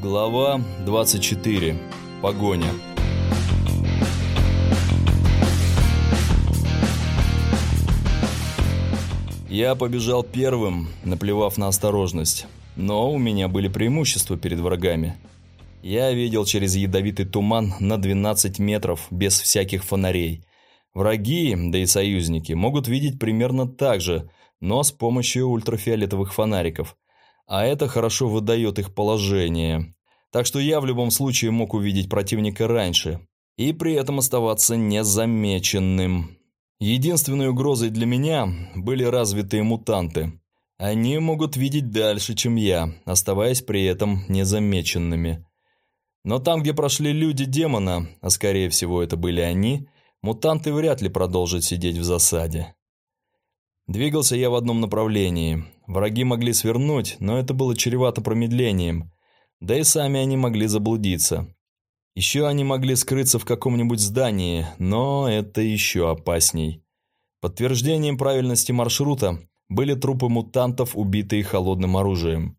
Глава 24. Погоня. Я побежал первым, наплевав на осторожность. Но у меня были преимущества перед врагами. Я видел через ядовитый туман на 12 метров без всяких фонарей. Враги, да и союзники, могут видеть примерно так же, но с помощью ультрафиолетовых фонариков – а это хорошо выдает их положение. Так что я в любом случае мог увидеть противника раньше и при этом оставаться незамеченным. Единственной угрозой для меня были развитые мутанты. Они могут видеть дальше, чем я, оставаясь при этом незамеченными. Но там, где прошли люди демона, а скорее всего это были они, мутанты вряд ли продолжат сидеть в засаде. Двигался я в одном направлении. Враги могли свернуть, но это было чревато промедлением. Да и сами они могли заблудиться. Еще они могли скрыться в каком-нибудь здании, но это еще опасней. Подтверждением правильности маршрута были трупы мутантов, убитые холодным оружием.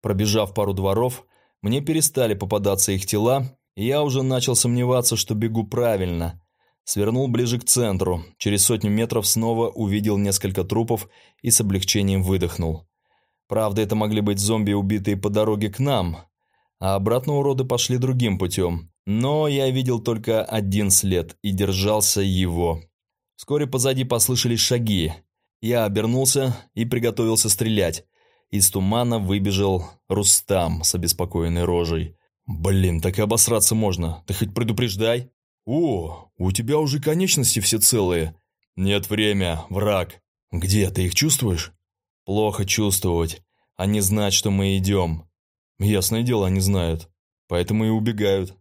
Пробежав пару дворов, мне перестали попадаться их тела, и я уже начал сомневаться, что бегу правильно – Свернул ближе к центру. Через сотню метров снова увидел несколько трупов и с облегчением выдохнул. Правда, это могли быть зомби, убитые по дороге к нам. А обратно уроды пошли другим путем. Но я видел только один след и держался его. Вскоре позади послышались шаги. Я обернулся и приготовился стрелять. Из тумана выбежал Рустам с обеспокоенной рожей. «Блин, так и обосраться можно. Ты хоть предупреждай». «О, у тебя уже конечности все целые». «Нет время, враг». «Где, ты их чувствуешь?» «Плохо чувствовать. Они знают, что мы идем». «Ясное дело, они знают. Поэтому и убегают».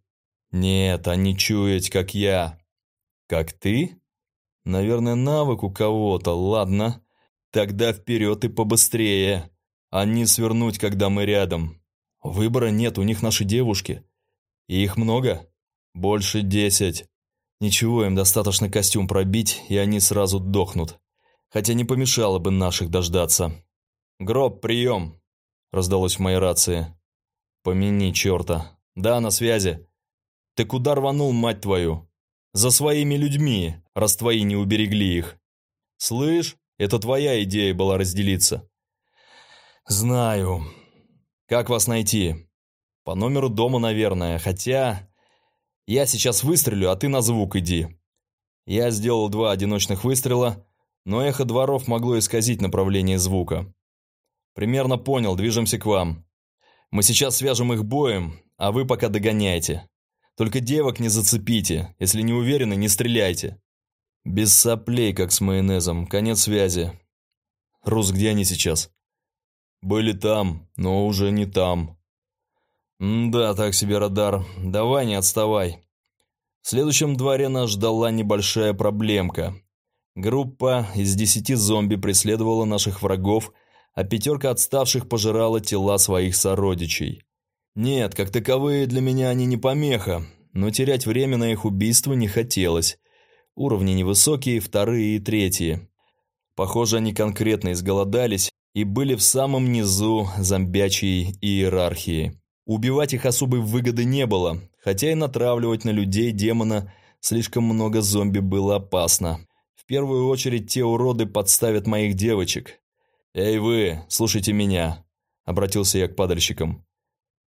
«Нет, они чуют, как я». «Как ты?» «Наверное, навык у кого-то, ладно. Тогда вперед и побыстрее. А не свернуть, когда мы рядом. Выбора нет, у них наши девушки. И их много?» «Больше десять. Ничего, им достаточно костюм пробить, и они сразу дохнут. Хотя не помешало бы наших дождаться». «Гроб, прием!» – раздалось в моей рации. «Помяни черта. Да, на связи. Ты куда рванул, мать твою? За своими людьми, раз твои не уберегли их. Слышь, это твоя идея была разделиться». «Знаю. Как вас найти?» «По номеру дома, наверное, хотя...» Я сейчас выстрелю, а ты на звук иди». Я сделал два одиночных выстрела, но эхо дворов могло исказить направление звука. «Примерно понял, движемся к вам. Мы сейчас свяжем их боем, а вы пока догоняйте. Только девок не зацепите, если не уверены, не стреляйте». Без соплей, как с майонезом, конец связи. Рус, где они сейчас? Были там, но уже не там. «Да, так себе радар. Давай, не отставай». В следующем дворе нас ждала небольшая проблемка. Группа из десяти зомби преследовала наших врагов, а пятерка отставших пожирала тела своих сородичей. Нет, как таковые для меня они не помеха, но терять время на их убийство не хотелось. Уровни невысокие, вторые и третьи. Похоже, они конкретно изголодались и были в самом низу зомбячей иерархии. Убивать их особой выгоды не было, хотя и натравливать на людей демона слишком много зомби было опасно. В первую очередь те уроды подставят моих девочек. «Эй вы, слушайте меня», – обратился я к падальщикам.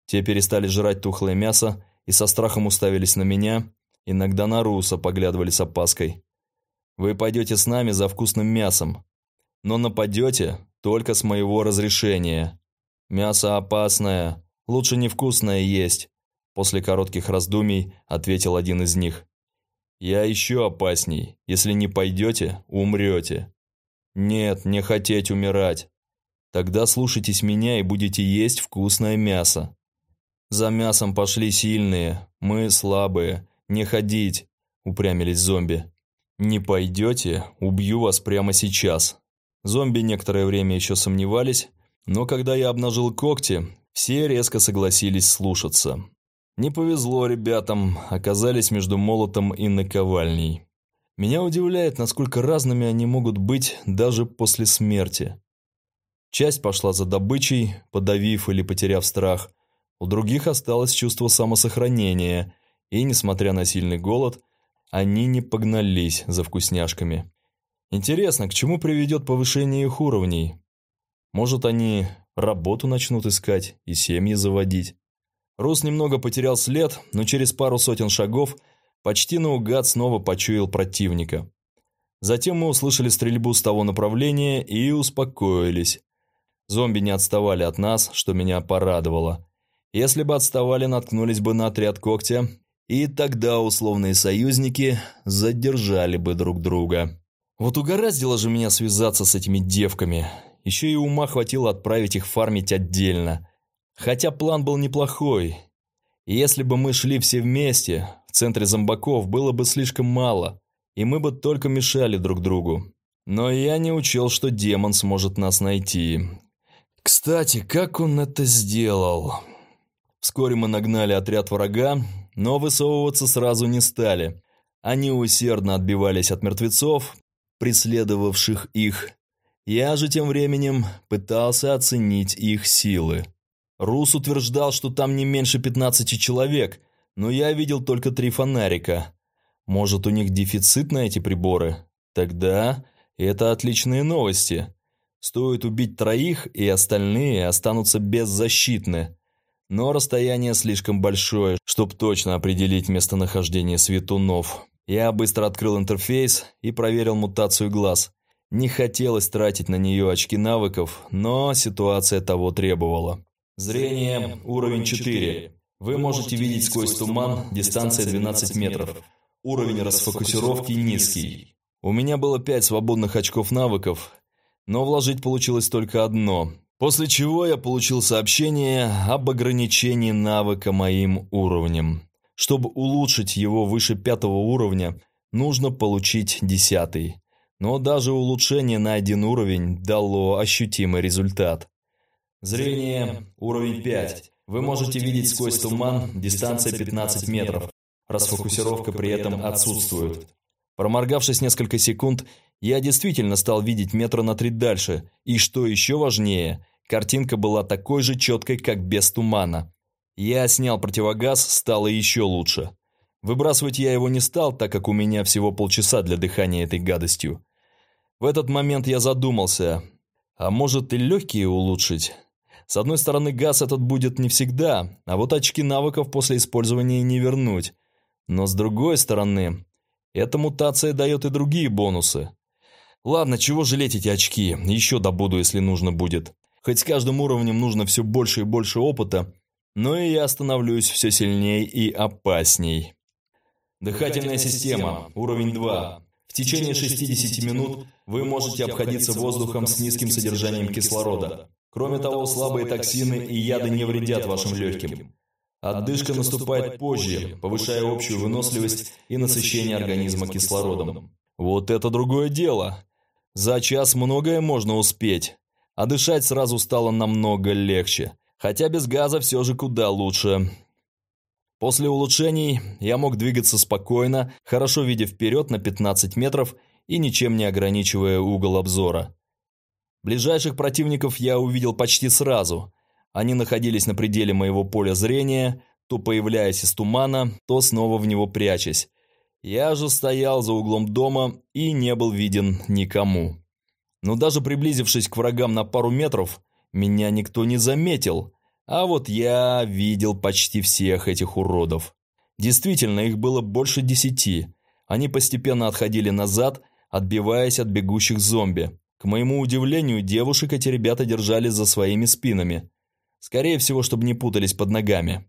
Те перестали жрать тухлое мясо и со страхом уставились на меня, иногда на Руса поглядывали с опаской. «Вы пойдете с нами за вкусным мясом, но нападете только с моего разрешения. Мясо опасное, Лучше невкусное есть», – после коротких раздумий ответил один из них. «Я еще опасней. Если не пойдете, умрете». «Нет, не хотеть умирать. Тогда слушайтесь меня и будете есть вкусное мясо». «За мясом пошли сильные, мы слабые. Не ходить», – упрямились зомби. «Не пойдете, убью вас прямо сейчас». Зомби некоторое время еще сомневались, но когда я обнажил когти, все резко согласились слушаться. Не повезло ребятам, оказались между молотом и наковальней. Меня удивляет, насколько разными они могут быть даже после смерти. Часть пошла за добычей, подавив или потеряв страх. У других осталось чувство самосохранения, и, несмотря на сильный голод, они не погнались за вкусняшками. Интересно, к чему приведет повышение их уровней? Может, они работу начнут искать и семьи заводить? Рус немного потерял след, но через пару сотен шагов почти наугад снова почуял противника. Затем мы услышали стрельбу с того направления и успокоились. Зомби не отставали от нас, что меня порадовало. Если бы отставали, наткнулись бы на отряд когтя, и тогда условные союзники задержали бы друг друга. Вот угораздило же меня связаться с этими девками. Еще и ума хватило отправить их фармить отдельно. Хотя план был неплохой. Если бы мы шли все вместе, в центре зомбаков было бы слишком мало, и мы бы только мешали друг другу. Но я не учел, что демон сможет нас найти. Кстати, как он это сделал? Вскоре мы нагнали отряд врага, но высовываться сразу не стали. Они усердно отбивались от мертвецов, преследовавших их. Я же тем временем пытался оценить их силы. Рус утверждал, что там не меньше 15 человек, но я видел только три фонарика. Может, у них дефицит на эти приборы? Тогда это отличные новости. Стоит убить троих, и остальные останутся беззащитны. Но расстояние слишком большое, чтобы точно определить местонахождение светунов. Я быстро открыл интерфейс и проверил мутацию глаз. Не хотелось тратить на нее очки навыков, но ситуация того требовала. Зрение уровень 4. Вы можете видеть сквозь туман, дистанция 12 метров. Уровень расфокусировки низкий. У меня было 5 свободных очков навыков, но вложить получилось только одно. После чего я получил сообщение об ограничении навыка моим уровнем. Чтобы улучшить его выше пятого уровня, нужно получить десятый. Но даже улучшение на один уровень дало ощутимый результат. Зрение уровень 5. Вы можете видеть сквозь туман, дистанция 15 метров. Расфокусировка при этом отсутствует. Проморгавшись несколько секунд, я действительно стал видеть метра на три дальше, и что еще важнее, картинка была такой же четкой, как без тумана. Я снял противогаз, стало еще лучше. Выбрасывать я его не стал, так как у меня всего полчаса для дыхания этой гадостью. В этот момент я задумался, а может и легкие улучшить? С одной стороны, газ этот будет не всегда, а вот очки навыков после использования не вернуть. Но с другой стороны, эта мутация дает и другие бонусы. Ладно, чего жалеть эти очки, еще добуду, если нужно будет. Хоть с каждым уровнем нужно все больше и больше опыта, но и я становлюсь все сильней и опасней. Дыхательная система, уровень 2. В течение 60 минут вы можете обходиться воздухом с низким содержанием кислорода. Кроме того, слабые токсины и яды не вредят вашим легким. Отдышка наступает позже, повышая общую выносливость и насыщение организма кислородом. Вот это другое дело. За час многое можно успеть, а дышать сразу стало намного легче, хотя без газа все же куда лучше. После улучшений я мог двигаться спокойно, хорошо видя вперед на 15 метров и ничем не ограничивая угол обзора. Ближайших противников я увидел почти сразу. Они находились на пределе моего поля зрения, то появляясь из тумана, то снова в него прячась. Я же стоял за углом дома и не был виден никому. Но даже приблизившись к врагам на пару метров, меня никто не заметил, а вот я видел почти всех этих уродов. Действительно, их было больше десяти. Они постепенно отходили назад, отбиваясь от бегущих зомби. К моему удивлению, девушек эти ребята держали за своими спинами. Скорее всего, чтобы не путались под ногами.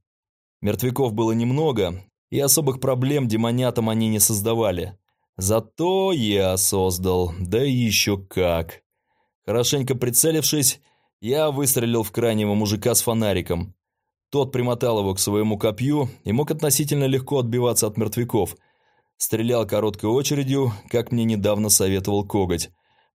Мертвяков было немного, и особых проблем демонятам они не создавали. Зато я создал, да еще как. Хорошенько прицелившись, я выстрелил в крайнего мужика с фонариком. Тот примотал его к своему копью и мог относительно легко отбиваться от мертвяков. Стрелял короткой очередью, как мне недавно советовал Коготь.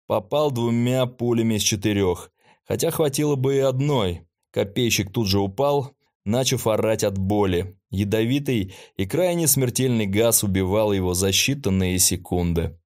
Попал двумя пулями из четырех, хотя хватило бы и одной. Копейщик тут же упал, начав орать от боли. Ядовитый и крайне смертельный газ убивал его за считанные секунды.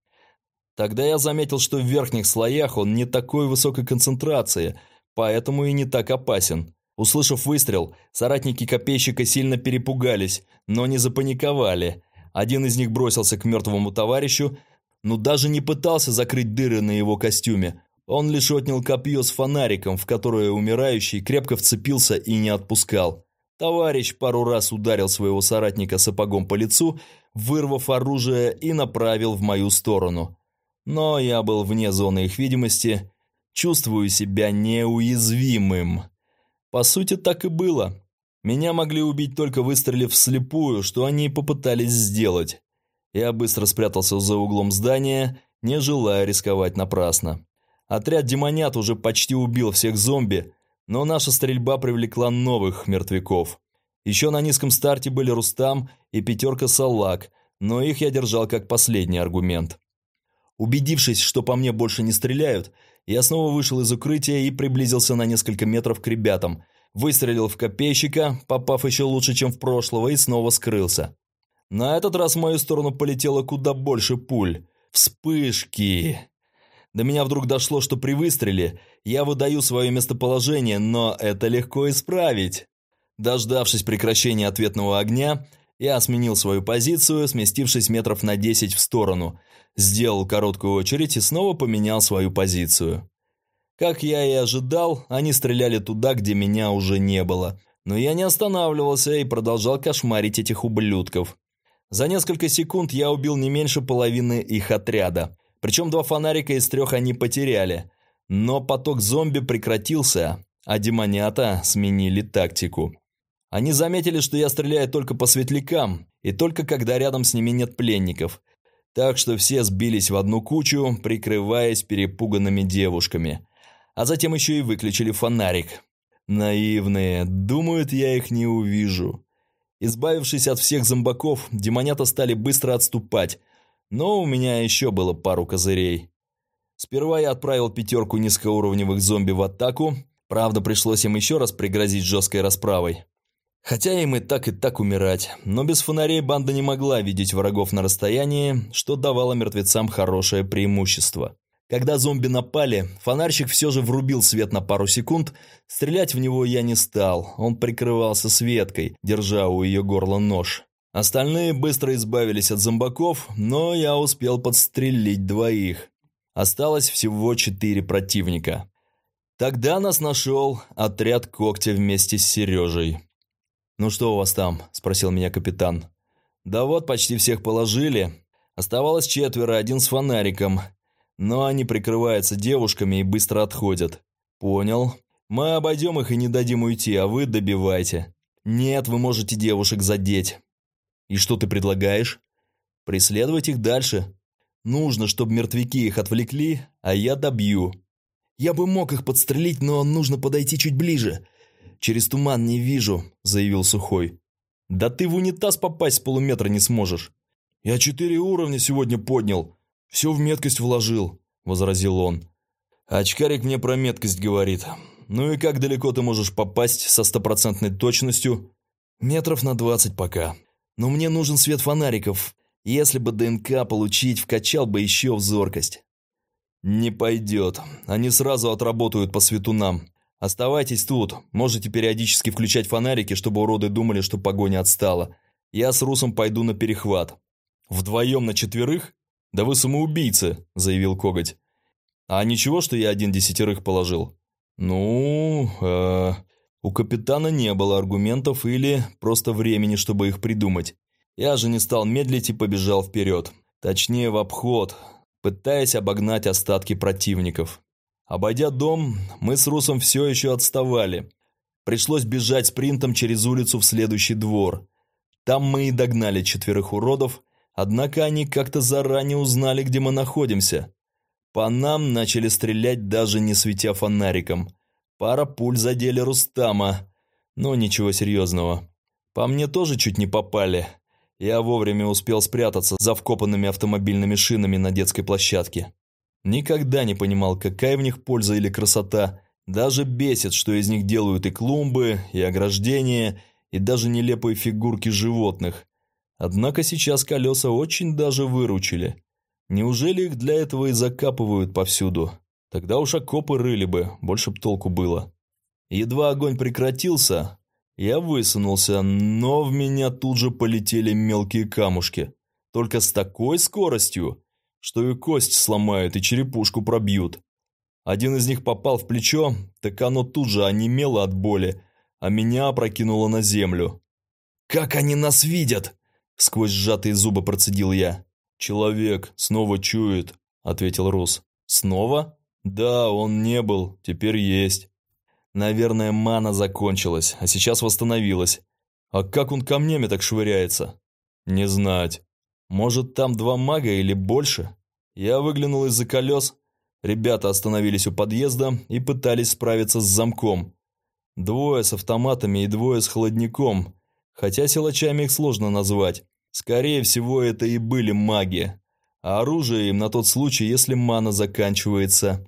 Тогда я заметил, что в верхних слоях он не такой высокой концентрации, поэтому и не так опасен. Услышав выстрел, соратники копейщика сильно перепугались, но не запаниковали. Один из них бросился к мертвому товарищу, но даже не пытался закрыть дыры на его костюме. Он лишь отнял копье с фонариком, в которое умирающий крепко вцепился и не отпускал. Товарищ пару раз ударил своего соратника сапогом по лицу, вырвав оружие и направил в мою сторону. Но я был вне зоны их видимости, чувствую себя неуязвимым. По сути, так и было. Меня могли убить только выстрелив вслепую, что они и попытались сделать. Я быстро спрятался за углом здания, не желая рисковать напрасно. Отряд демонят уже почти убил всех зомби, но наша стрельба привлекла новых мертвяков. Еще на низком старте были Рустам и пятерка Салак, но их я держал как последний аргумент. Убедившись, что по мне больше не стреляют, я снова вышел из укрытия и приблизился на несколько метров к ребятам, выстрелил в копейщика, попав еще лучше, чем в прошлого, и снова скрылся. На этот раз в мою сторону полетело куда больше пуль. Вспышки. До меня вдруг дошло, что при выстреле я выдаю свое местоположение, но это легко исправить. Дождавшись прекращения ответного огня, я сменил свою позицию, сместившись метров на 10 в сторону, сделал короткую очередь и снова поменял свою позицию. Как я и ожидал, они стреляли туда, где меня уже не было. Но я не останавливался и продолжал кошмарить этих ублюдков. За несколько секунд я убил не меньше половины их отряда. Причем два фонарика из трех они потеряли. Но поток зомби прекратился, а демонята сменили тактику. Они заметили, что я стреляю только по светлякам, и только когда рядом с ними нет пленников. Так что все сбились в одну кучу, прикрываясь перепуганными девушками а затем еще и выключили фонарик. Наивные, думают, я их не увижу. Избавившись от всех зомбаков, демонята стали быстро отступать, но у меня еще было пару козырей. Сперва я отправил пятерку низкоуровневых зомби в атаку, правда пришлось им еще раз пригрозить жесткой расправой. Хотя им и так и так умирать, но без фонарей банда не могла видеть врагов на расстоянии, что давало мертвецам хорошее преимущество. Когда зомби напали, фонарщик все же врубил свет на пару секунд. Стрелять в него я не стал, он прикрывался светкой, держа у ее горла нож. Остальные быстро избавились от зомбаков, но я успел подстрелить двоих. Осталось всего четыре противника. Тогда нас нашел отряд когтя вместе с Сережей. «Ну что у вас там?» – спросил меня капитан. «Да вот, почти всех положили. Оставалось четверо, один с фонариком. Но они прикрываются девушками и быстро отходят. Понял. Мы обойдем их и не дадим уйти, а вы добивайте. Нет, вы можете девушек задеть. И что ты предлагаешь? Преследовать их дальше. Нужно, чтобы мертвяки их отвлекли, а я добью. Я бы мог их подстрелить, но нужно подойти чуть ближе. Через туман не вижу, заявил Сухой. Да ты в унитаз попасть с полуметра не сможешь. Я четыре уровня сегодня поднял. «Все в меткость вложил», – возразил он. «Очкарик мне про меткость говорит. Ну и как далеко ты можешь попасть со стопроцентной точностью?» «Метров на двадцать пока. Но мне нужен свет фонариков. Если бы ДНК получить, вкачал бы еще в зоркость». «Не пойдет. Они сразу отработают по свету нам. Оставайтесь тут. Можете периодически включать фонарики, чтобы уроды думали, что погоня отстала. Я с Русом пойду на перехват. Вдвоем на четверых?» «Да вы самоубийца», – заявил Коготь. «А ничего, что я один десятерых положил?» «Ну, э, у капитана не было аргументов или просто времени, чтобы их придумать. Я же не стал медлить и побежал вперед. Точнее, в обход, пытаясь обогнать остатки противников. Обойдя дом, мы с Русом все еще отставали. Пришлось бежать спринтом через улицу в следующий двор. Там мы и догнали четверых уродов, Однако они как-то заранее узнали, где мы находимся. По нам начали стрелять, даже не светя фонариком. Пара пуль задели Рустама, но ничего серьезного. По мне тоже чуть не попали. Я вовремя успел спрятаться за вкопанными автомобильными шинами на детской площадке. Никогда не понимал, какая в них польза или красота. Даже бесит, что из них делают и клумбы, и ограждения, и даже нелепые фигурки животных. Однако сейчас колеса очень даже выручили. Неужели их для этого и закапывают повсюду? Тогда уж окопы рыли бы, больше б толку было. Едва огонь прекратился, я высунулся, но в меня тут же полетели мелкие камушки. Только с такой скоростью, что и кость сломают, и черепушку пробьют. Один из них попал в плечо, так оно тут же онемело от боли, а меня опрокинуло на землю. «Как они нас видят?» – сквозь сжатые зубы процедил я. «Человек снова чует», – ответил Рус. «Снова?» «Да, он не был, теперь есть». Наверное, мана закончилась, а сейчас восстановилась. А как он камнями так швыряется? Не знать. Может, там два мага или больше? Я выглянул из-за колес. Ребята остановились у подъезда и пытались справиться с замком. Двое с автоматами и двое с холодником. Хотя силачами их сложно назвать. Скорее всего, это и были маги. А оружие им на тот случай, если мана заканчивается.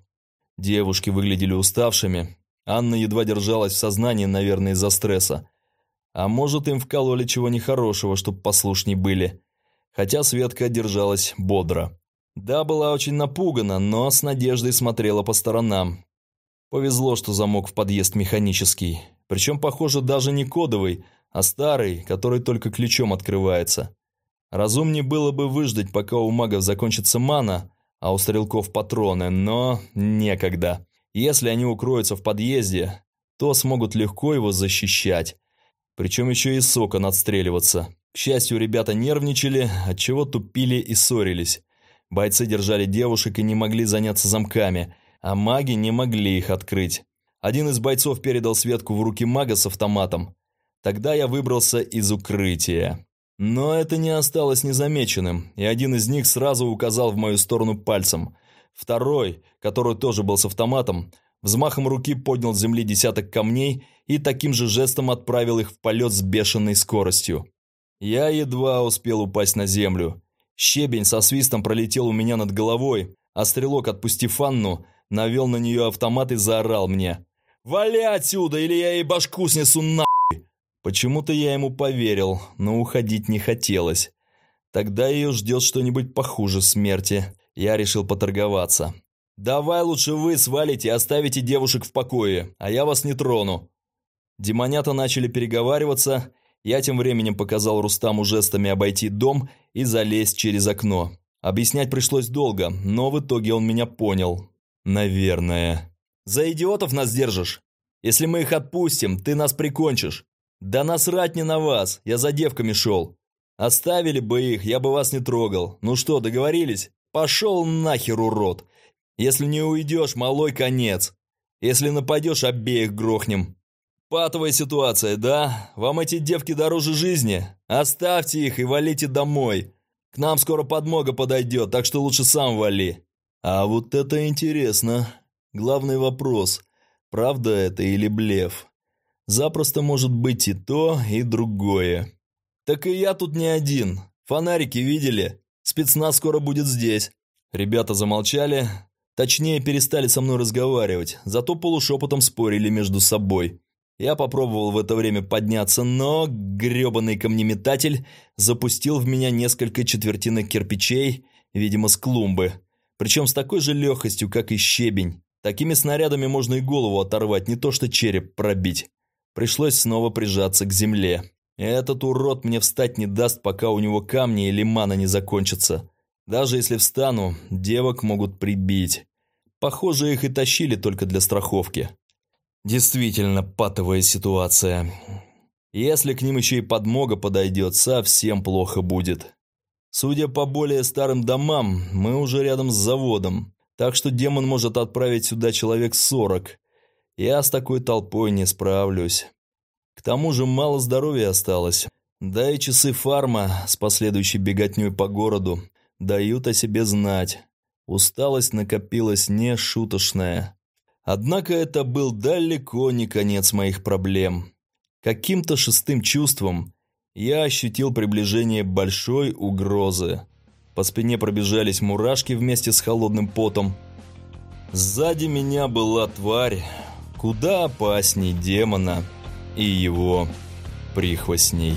Девушки выглядели уставшими. Анна едва держалась в сознании, наверное, из-за стресса. А может, им вкололи чего нехорошего, чтоб послушней были. Хотя Светка держалась бодро. Да, была очень напугана, но с надеждой смотрела по сторонам. Повезло, что замок в подъезд механический. Причем, похоже, даже не кодовый, а старый, который только ключом открывается. Разумнее было бы выждать, пока у магов закончится мана, а у стрелков патроны, но некогда. Если они укроются в подъезде, то смогут легко его защищать. Причем еще и сокон отстреливаться. К счастью, ребята нервничали, отчего тупили и ссорились. Бойцы держали девушек и не могли заняться замками, а маги не могли их открыть. Один из бойцов передал Светку в руки мага с автоматом. Тогда я выбрался из укрытия. Но это не осталось незамеченным, и один из них сразу указал в мою сторону пальцем. Второй, который тоже был с автоматом, взмахом руки поднял с земли десяток камней и таким же жестом отправил их в полет с бешеной скоростью. Я едва успел упасть на землю. Щебень со свистом пролетел у меня над головой, а стрелок, отпустив Анну, навел на нее автомат и заорал мне. «Вали отсюда, или я ей башку снесу нахуй!» Почему-то я ему поверил, но уходить не хотелось. Тогда ее ждет что-нибудь похуже смерти. Я решил поторговаться. «Давай лучше вы свалите и оставите девушек в покое, а я вас не трону». Демонята начали переговариваться, я тем временем показал Рустаму жестами обойти дом и залезть через окно. Объяснять пришлось долго, но в итоге он меня понял. Наверное. «За идиотов нас держишь? Если мы их отпустим, ты нас прикончишь. Да насрать не на вас, я за девками шел. Оставили бы их, я бы вас не трогал. Ну что, договорились? Пошел нахер, урод. Если не уйдешь, малой конец. Если нападешь, обеих грохнем». Патовая ситуация, да? Вам эти девки дороже жизни? Оставьте их и валите домой. К нам скоро подмога подойдет, так что лучше сам вали. А вот это интересно. Главный вопрос, правда это или блеф? Запросто может быть и то, и другое. Так и я тут не один. Фонарики видели? Спецназ скоро будет здесь. Ребята замолчали, точнее перестали со мной разговаривать, зато полушепотом спорили между собой. Я попробовал в это время подняться, но грёбаный камнеметатель запустил в меня несколько четвертинок кирпичей, видимо, с клумбы. Причем с такой же легкостью, как и щебень. Такими снарядами можно и голову оторвать, не то что череп пробить. Пришлось снова прижаться к земле. Этот урод мне встать не даст, пока у него камни или мана не закончатся. Даже если встану, девок могут прибить. Похоже, их и тащили только для страховки. Действительно патовая ситуация. Если к ним еще и подмога подойдет, совсем плохо будет. Судя по более старым домам, мы уже рядом с заводом, так что демон может отправить сюда человек сорок. Я с такой толпой не справлюсь. К тому же мало здоровья осталось. Да и часы фарма с последующей беготней по городу дают о себе знать. Усталость накопилась нешуточная. Однако это был далеко не конец моих проблем. Каким-то шестым чувством я ощутил приближение большой угрозы. По спине пробежались мурашки вместе с холодным потом. Сзади меня была тварь, куда опасней демона и его прихвостней.